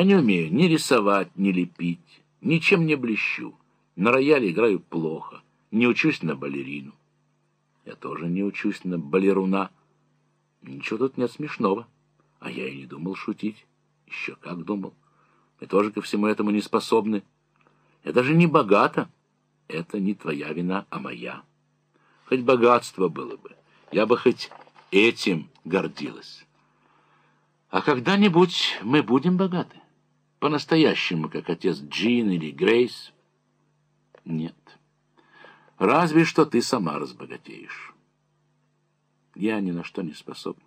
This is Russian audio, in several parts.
Я не умею ни рисовать, ни лепить, ничем не блещу. На рояле играю плохо, не учусь на балерину. Я тоже не учусь на балеруна. Ничего тут нет смешного. А я и не думал шутить. Еще как думал. Мы тоже ко всему этому не способны. Я даже не богата. Это не твоя вина, а моя. Хоть богатство было бы, я бы хоть этим гордилась. А когда-нибудь мы будем богаты. По-настоящему, как отец Джин или Грейс. Нет. Разве что ты сама разбогатеешь. Я ни на что не способна.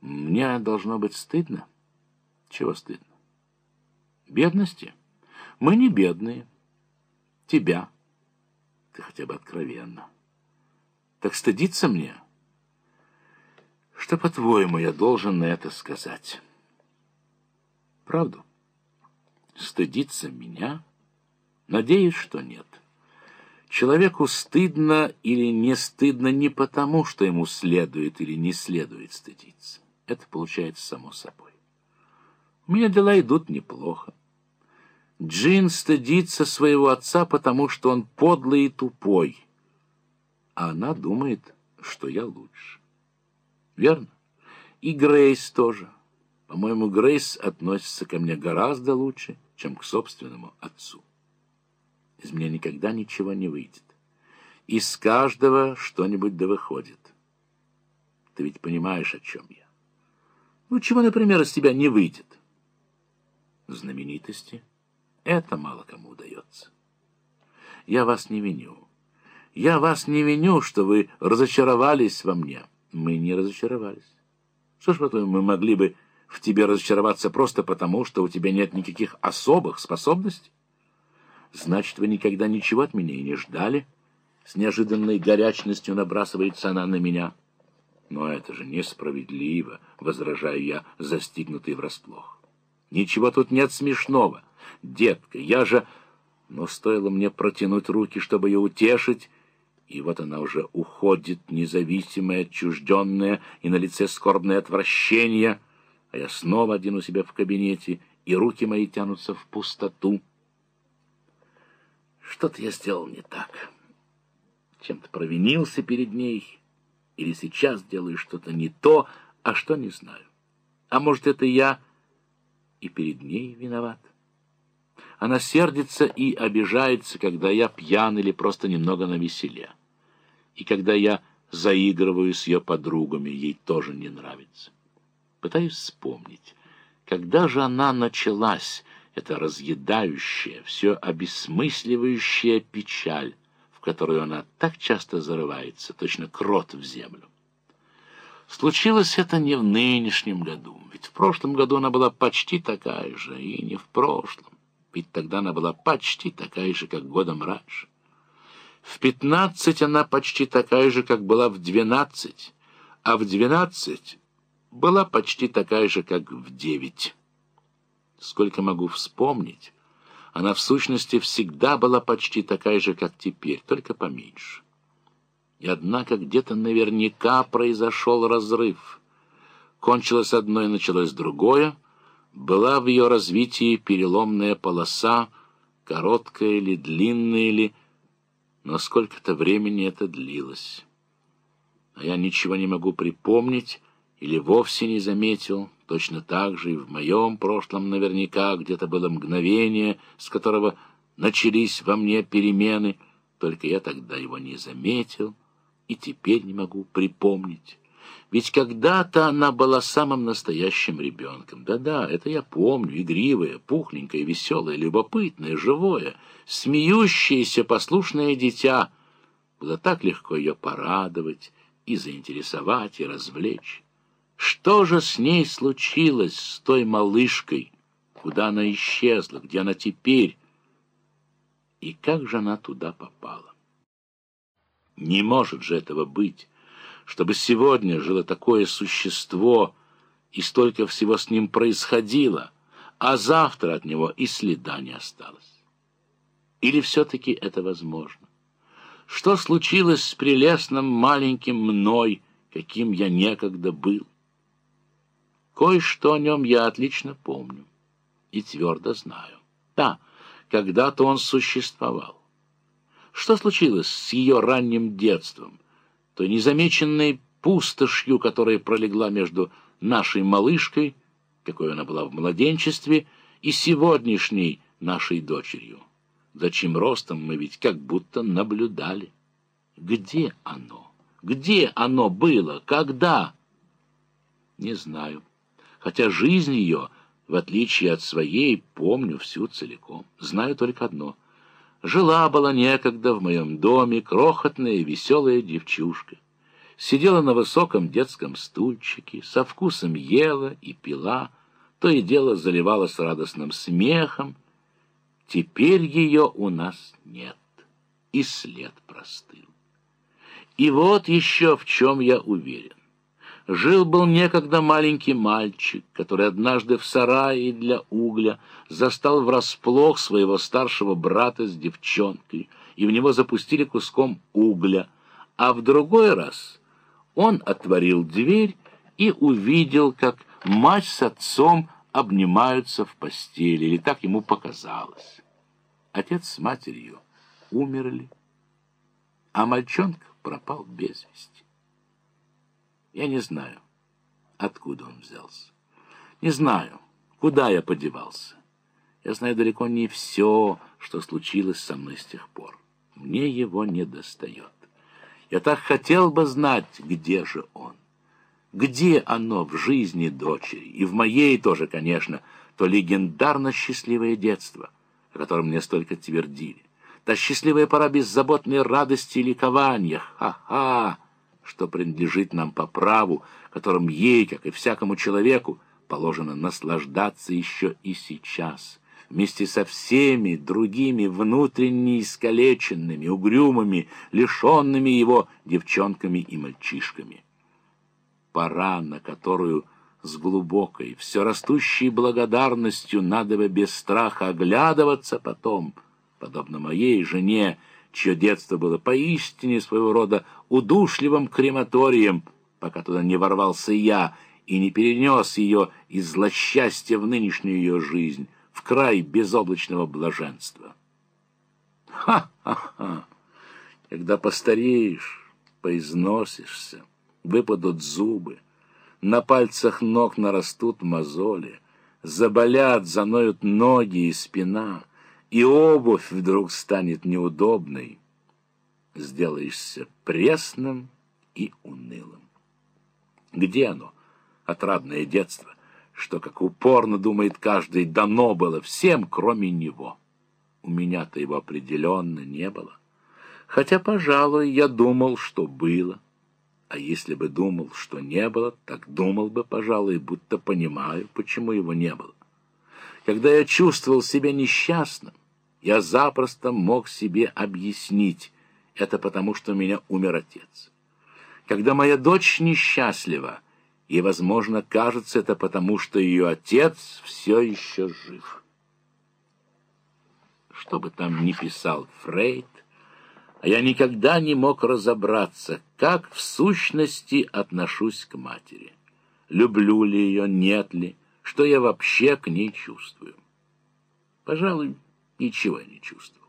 Мне должно быть стыдно. Чего стыдно? Бедности? Мы не бедные. Тебя. Ты хотя бы откровенно. Так стыдиться мне? Что, по-твоему, я должен на это сказать? Правду? Стыдиться меня? Надеюсь, что нет. Человеку стыдно или не стыдно не потому, что ему следует или не следует стыдиться. Это получается само собой. У меня дела идут неплохо. Джин стыдится своего отца, потому что он подлый и тупой. А она думает, что я лучше. Верно? И Грейс тоже. По-моему, Грейс относится ко мне гораздо лучше, чем к собственному отцу. Из меня никогда ничего не выйдет. Из каждого что-нибудь да выходит. Ты ведь понимаешь, о чем я. Ну, чего, например, из тебя не выйдет? Знаменитости. Это мало кому удается. Я вас не виню. Я вас не виню, что вы разочаровались во мне. Мы не разочаровались. Что ж, потом мы могли бы в тебе разочароваться просто потому, что у тебя нет никаких особых способностей? Значит, вы никогда ничего от меня и не ждали? С неожиданной горячностью набрасывается она на меня. Но это же несправедливо, возражаю я, застигнутый врасплох. Ничего тут нет смешного. Детка, я же... Но стоило мне протянуть руки, чтобы ее утешить, и вот она уже уходит, независимая, отчужденная, и на лице скорбное отвращение, а я снова один у себя в кабинете, и руки мои тянутся в пустоту. Что-то я сделал не так. Чем-то провинился перед ней, или сейчас делаю что-то не то, а что не знаю. А может, это я и перед ней виноват? Она сердится и обижается, когда я пьян или просто немного навеселе. И когда я заигрываю с ее подругами, ей тоже не нравится. Пытаюсь вспомнить, когда же она началась, эта разъедающая, все обесмысливающая печаль, в которую она так часто зарывается, точно крот в землю. Случилось это не в нынешнем году, ведь в прошлом году она была почти такая же, и не в прошлом ведь тогда она была почти такая же, как годом раньше. В пятнадцать она почти такая же, как была в двенадцать, а в двенадцать была почти такая же, как в девять. Сколько могу вспомнить, она в сущности всегда была почти такая же, как теперь, только поменьше. И однако где-то наверняка произошел разрыв. Кончилось одно и началось другое — была в ее развитии переломная полоса, короткая или длинная ли, но сколько-то времени это длилось. А я ничего не могу припомнить или вовсе не заметил, точно так же и в моем прошлом наверняка где-то было мгновение, с которого начались во мне перемены, только я тогда его не заметил и теперь не могу припомнить. Ведь когда-то она была самым настоящим ребенком. Да-да, это я помню, игривое, пухленькое, веселое, любопытное, живое, смеющееся, послушное дитя. Было так легко ее порадовать и заинтересовать, и развлечь. Что же с ней случилось, с той малышкой? Куда она исчезла? Где она теперь? И как же она туда попала? Не может же этого быть чтобы сегодня жило такое существо, и столько всего с ним происходило, а завтра от него и следа не осталось. Или все-таки это возможно? Что случилось с прелестным маленьким мной, каким я некогда был? Кое-что о нем я отлично помню. и твердо знаю. Да, когда-то он существовал. Что случилось с ее ранним детством, той незамеченной пустошью, которая пролегла между нашей малышкой, какой она была в младенчестве, и сегодняшней нашей дочерью? За чьим ростом мы ведь как будто наблюдали. Где оно? Где оно было? Когда? Не знаю. Хотя жизнь ее, в отличие от своей, помню всю целиком. Знаю только одно. Жила-была некогда в моем доме крохотная веселая девчушка. Сидела на высоком детском стульчике, со вкусом ела и пила, то и дело заливалась радостным смехом. Теперь ее у нас нет, и след простыл. И вот еще в чем я уверен. Жил-был некогда маленький мальчик, который однажды в сарае для угля застал врасплох своего старшего брата с девчонкой, и в него запустили куском угля, а в другой раз он отворил дверь и увидел, как мать с отцом обнимаются в постели, или так ему показалось. Отец с матерью умерли, а мальчонка пропал без вести. Я не знаю, откуда он взялся. Не знаю, куда я подевался. Я знаю далеко не все, что случилось со мной с тех пор. Мне его не достает. Я так хотел бы знать, где же он. Где оно в жизни дочери, и в моей тоже, конечно, то легендарно счастливое детство, о котором мне столько твердили. Та счастливая пора беззаботной радости и ликования. Ха-ха! Что принадлежит нам по праву, которым ей, как и всякому человеку, положено наслаждаться еще и сейчас, вместе со всеми другими внутренне искалеченными, угрюмыми, лишенными его девчонками и мальчишками. Пора, на которую с глубокой, все растущей благодарностью надо бы без страха оглядываться потом, подобно моей жене, чье детство было поистине своего рода удушливым крематорием, пока туда не ворвался я и не перенес ее из злосчастья в нынешнюю ее жизнь, в край безоблачного блаженства. Ха-ха-ха! Когда постареешь, поизносишься, выпадут зубы, на пальцах ног нарастут мозоли, заболят, заноют ноги и спина — и обувь вдруг станет неудобной, сделаешься пресным и унылым. Где оно, отрадное детство, что, как упорно думает каждый, дано было всем, кроме него? У меня-то его определенно не было. Хотя, пожалуй, я думал, что было. А если бы думал, что не было, так думал бы, пожалуй, будто понимаю, почему его не было. Когда я чувствовал себя несчастным, я запросто мог себе объяснить, это потому, что у меня умер отец. Когда моя дочь несчастлива, и, возможно, кажется это потому, что ее отец все еще жив. Что бы там ни писал Фрейд, а я никогда не мог разобраться, как в сущности отношусь к матери. Люблю ли ее, нет ли, что я вообще к ней чувствую. Пожалуй, ничего не чувствовал.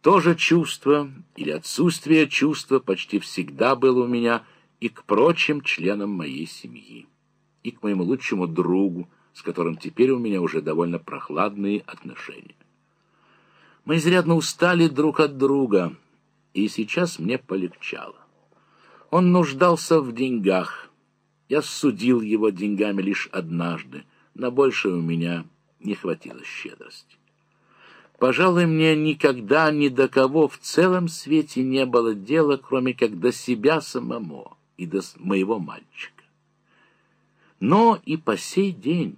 То же чувство или отсутствие чувства почти всегда было у меня и к прочим членам моей семьи, и к моему лучшему другу, с которым теперь у меня уже довольно прохладные отношения. Мы изрядно устали друг от друга, и сейчас мне полегчало. Он нуждался в деньгах. Я судил его деньгами лишь однажды, на большее у меня не хватило щедрости. Пожалуй, мне никогда ни до кого в целом свете не было дела, кроме как до себя самому и до моего мальчика. Но и по сей день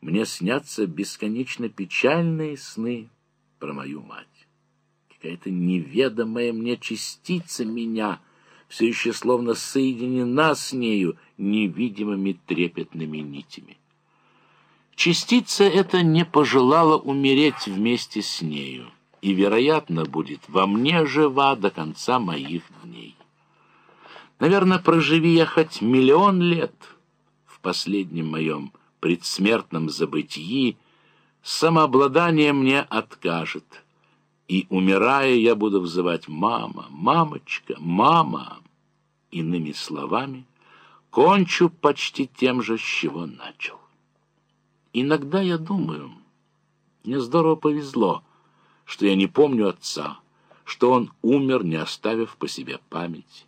мне снятся бесконечно печальные сны про мою мать. Какая-то неведомая мне частица меня все еще словно соединена с нею невидимыми трепетными нитями. Частица эта не пожелала умереть вместе с нею и, вероятно, будет во мне жива до конца моих дней. Наверное, проживи я хоть миллион лет в последнем моем предсмертном забытии, самообладание мне откажет, и, умирая, я буду взывать «мама, мамочка, мама». Иными словами, кончу почти тем же, с чего начал. Иногда я думаю, мне здорово повезло, что я не помню отца, что он умер, не оставив по себе память.